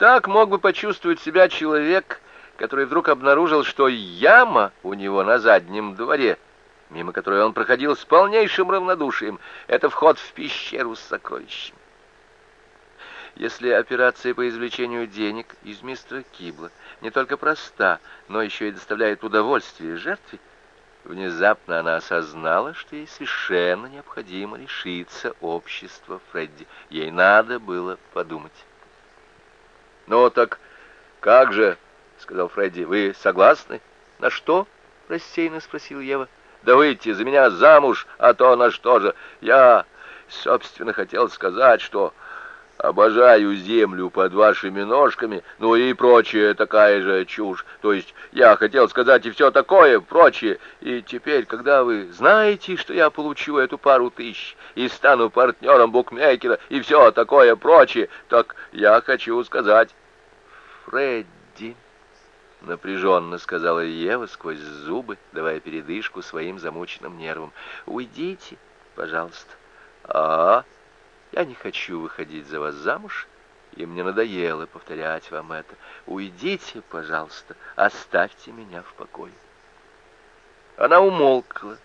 Так мог бы почувствовать себя человек, который вдруг обнаружил, что яма у него на заднем дворе, мимо которой он проходил с полнейшим равнодушием, это вход в пещеру с сокровищем. Если операция по извлечению денег из мистера Кибла не только проста, но еще и доставляет удовольствие жертве, внезапно она осознала, что ей совершенно необходимо лишиться общества Фредди. Ей надо было подумать. «Ну так как же?» — сказал Фредди. «Вы согласны?» «На что?» — рассеянно спросил Ева. «Да выйти за меня замуж, а то на что же? Я, собственно, хотел сказать, что обожаю землю под вашими ножками, ну и прочее такая же чушь. То есть я хотел сказать и все такое прочее. И теперь, когда вы знаете, что я получу эту пару тысяч и стану партнером букмекера и все такое прочее, так я хочу сказать, Фредди, напряженно сказала Ева сквозь зубы, давая передышку своим замученным нервам. Уйдите, пожалуйста. А, я не хочу выходить за вас замуж, и мне надоело повторять вам это. Уйдите, пожалуйста, оставьте меня в покое. Она умолкла.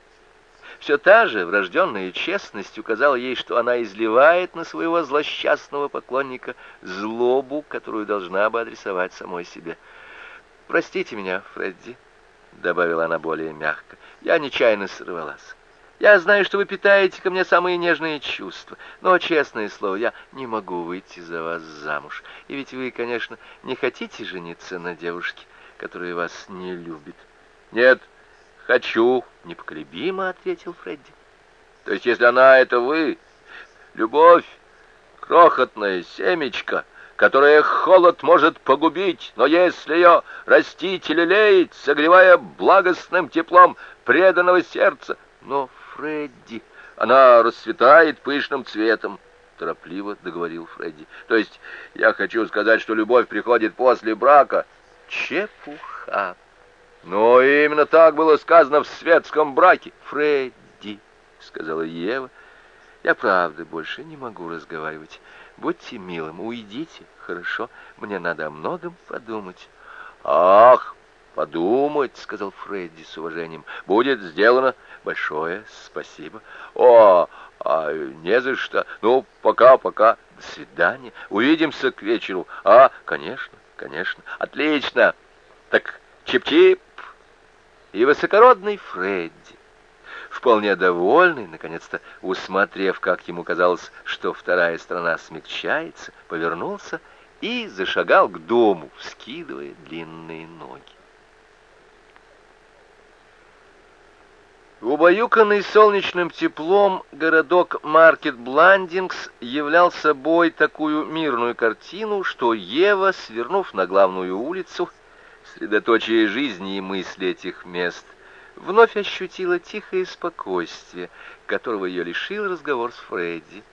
Все та же врожденная честность указала ей, что она изливает на своего злосчастного поклонника злобу, которую должна бы адресовать самой себе. «Простите меня, Фредди», — добавила она более мягко, — «я нечаянно сорвалась. Я знаю, что вы питаете ко мне самые нежные чувства, но, честное слово, я не могу выйти за вас замуж. И ведь вы, конечно, не хотите жениться на девушке, которая вас не любит». «Нет», «Хочу», — непоколебимо ответил Фредди. «То есть, если она — это вы, любовь, крохотная семечко, которая холод может погубить, но если ее растить или леять, согревая благостным теплом преданного сердца, но, Фредди, она расцветает пышным цветом, — торопливо договорил Фредди. «То есть я хочу сказать, что любовь приходит после брака». «Чепуха!» Но именно так было сказано в светском браке. Фредди, сказала Ева, я правда больше не могу разговаривать. Будьте милым, уйдите, хорошо? Мне надо о многом подумать. Ах, подумать, сказал Фредди с уважением. Будет сделано. Большое спасибо. О, а не за что. Ну, пока, пока. До свидания. Увидимся к вечеру. А, конечно, конечно. Отлично. Так, чип-чип и высокородный Фредди, вполне довольный, наконец-то усмотрев, как ему казалось, что вторая сторона смягчается, повернулся и зашагал к дому, вскидывая длинные ноги. Убаюканный солнечным теплом, городок Маркет Бландингс являл собой такую мирную картину, что Ева, свернув на главную улицу, средоточие жизни и мысли этих мест, вновь ощутила тихое спокойствие, которого ее лишил разговор с Фредди.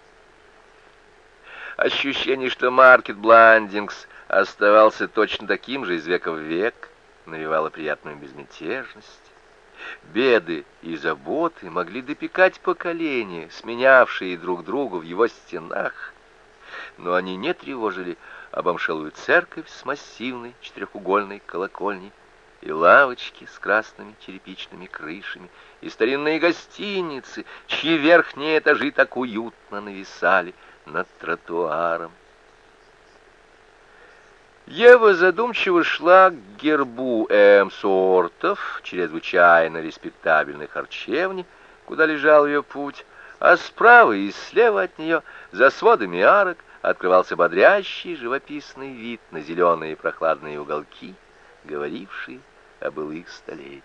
Ощущение, что Маркет Бландингс оставался точно таким же из века в век, навевало приятную безмятежность. Беды и заботы могли допекать поколения, сменявшие друг другу в его стенах, но они не тревожили обомшелую церковь с массивной четырехугольной колокольней, и лавочки с красными черепичными крышами, и старинные гостиницы, чьи верхние этажи так уютно нависали над тротуаром. Ева задумчиво шла к гербу Эмсортов, чрезвычайно респектабельной харчевни, куда лежал ее путь, а справа и слева от нее, за сводами арок, открывался бодрящий живописный вид на зеленые прохладные уголки, говорившие о былых столетиях.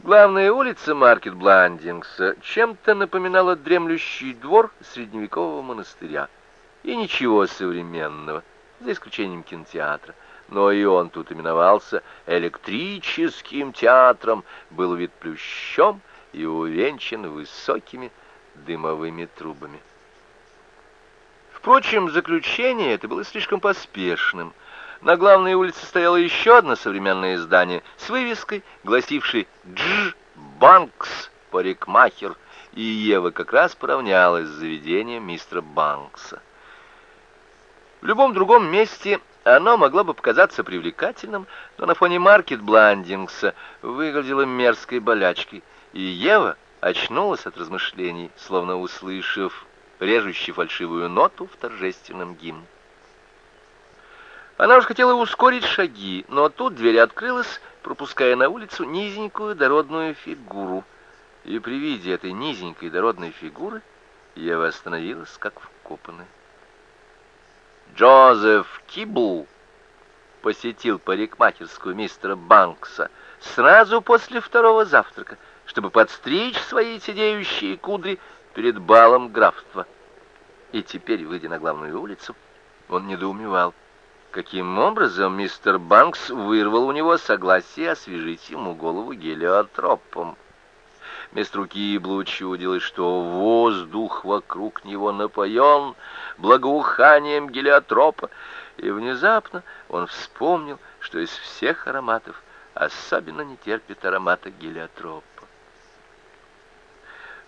Главная улица Маркет Бландингса чем-то напоминала дремлющий двор средневекового монастыря. И ничего современного, за исключением кинотеатра. Но и он тут именовался электрическим театром, был вид плющом и увенчан высокими дымовыми трубами. Впрочем, заключение это было слишком поспешным. На главной улице стояло еще одно современное здание с вывеской, гласившей «Дж. Банкс, парикмахер», и Ева как раз поравнялась с заведением мистера Банкса. В любом другом месте оно могло бы показаться привлекательным, но на фоне Маркет Бландингса выглядело мерзкой болячкой, и Ева очнулась от размышлений, словно услышав режущую фальшивую ноту в торжественном гимне. Она уж хотела ускорить шаги, но тут дверь открылась, пропуская на улицу низенькую дородную фигуру. И при виде этой низенькой дородной фигуры Ева остановилась, как вкопанная. Джозеф Кибл посетил парикмахерскую мистера Банкса сразу после второго завтрака, чтобы подстричь свои сидеющие кудри перед балом графства. И теперь, выйдя на главную улицу, он недоумевал, каким образом мистер Банкс вырвал у него согласие освежить ему голову гелиотропом. Мистеру Киблу чудилось, что воздух вокруг него напоен благоуханием гелиотропа, и внезапно он вспомнил, что из всех ароматов особенно не терпит аромата гелиотропа.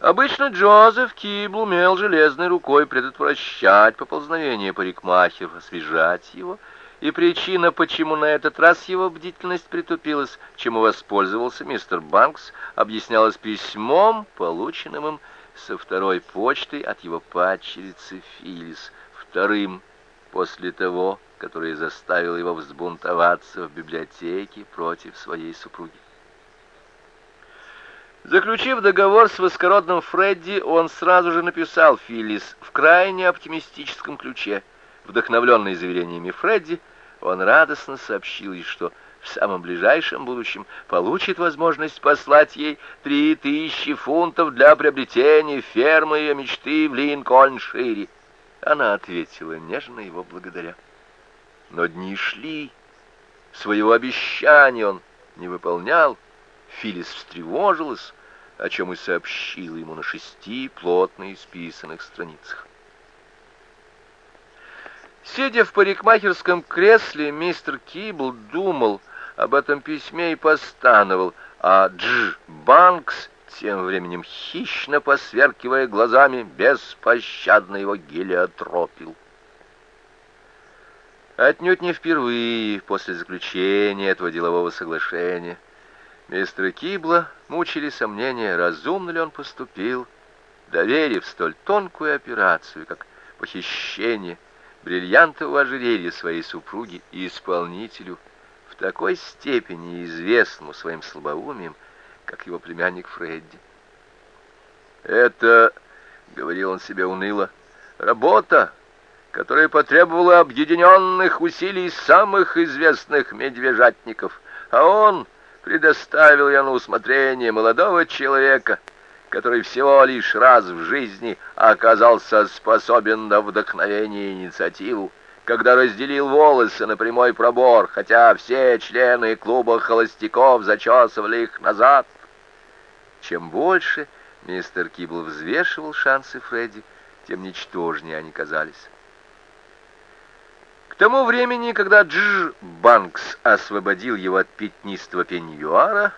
Обычно Джозеф Кибл умел железной рукой предотвращать поползновение парикмахеров, освежать его — и причина, почему на этот раз его бдительность притупилась, чему воспользовался мистер Банкс, объяснялась письмом, полученным им со второй почтой от его падчерицы Филлис, вторым после того, который заставил его взбунтоваться в библиотеке против своей супруги. Заключив договор с воскородным Фредди, он сразу же написал Филлис в крайне оптимистическом ключе, вдохновленный заверениями Фредди, он радостно сообщил ей, что в самом ближайшем будущем получит возможность послать ей три тысячи фунтов для приобретения фермы ее мечты в Линкольншире. Она ответила нежно его благодаря. Но дни шли, своего обещания он не выполнял. Филис встревожилась, о чем и сообщила ему на шести плотно исписанных страницах. Сидя в парикмахерском кресле, мистер Кибл думал об этом письме и постановал, а Дж. Банкс тем временем, хищно посверкивая глазами, беспощадно его гелиотропил. Отнюдь не впервые после заключения этого делового соглашения мистера Кибла мучили сомнения, разумно ли он поступил, доверив столь тонкую операцию, как похищение бриллиантового ожерелья своей супруги и исполнителю, в такой степени известному своим слабоумием, как его племянник Фредди. «Это, — говорил он себе уныло, — работа, которая потребовала объединенных усилий самых известных медвежатников, а он предоставил я на усмотрение молодого человека — который всего лишь раз в жизни оказался способен на вдохновение и инициативу, когда разделил волосы на прямой пробор, хотя все члены клуба холостяков зачесывали их назад. Чем больше мистер Кибл взвешивал шансы Фредди, тем ничтожнее они казались. К тому времени, когда Дж. Банкс освободил его от пятнистого пеньюара,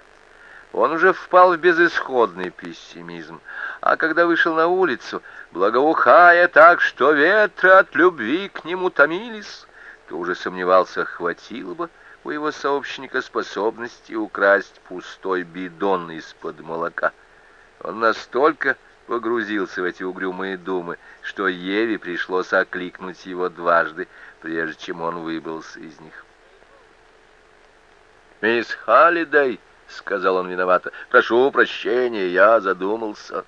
он уже впал в безысходный пессимизм, а когда вышел на улицу, благоухая так, что ветры от любви к нему томились, то уже сомневался, хватило бы у его сообщника способности украсть пустой бидон из-под молока. Он настолько погрузился в эти угрюмые думы, что Еве пришлось окликнуть его дважды, прежде чем он выбрался из них. «Мисс Халлидей!» — сказал он виновато. «Прошу прощения, я задумался».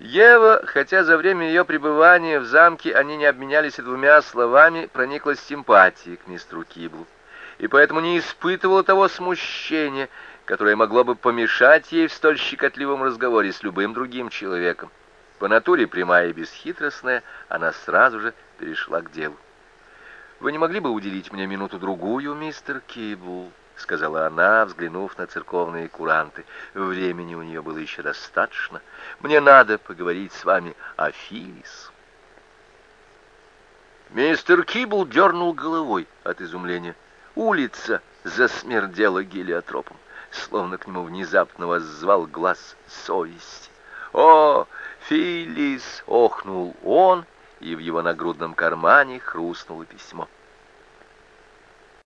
Ева, хотя за время ее пребывания в замке они не обменялись и двумя словами, прониклась симпатией к мистеру Киблу, и поэтому не испытывала того смущения, которое могло бы помешать ей в столь щекотливом разговоре с любым другим человеком. По натуре прямая и бесхитростная, она сразу же перешла к делу. «Вы не могли бы уделить мне минуту-другую, мистер Кибл?» — сказала она, взглянув на церковные куранты. Времени у нее было еще достаточно. Мне надо поговорить с вами о Филис. Мистер Кибл дернул головой от изумления. Улица засмердела гелиотропом, словно к нему внезапно воззвал глаз совести. «О, Филис!» — охнул он и в его нагрудном кармане хрустнуло письмо.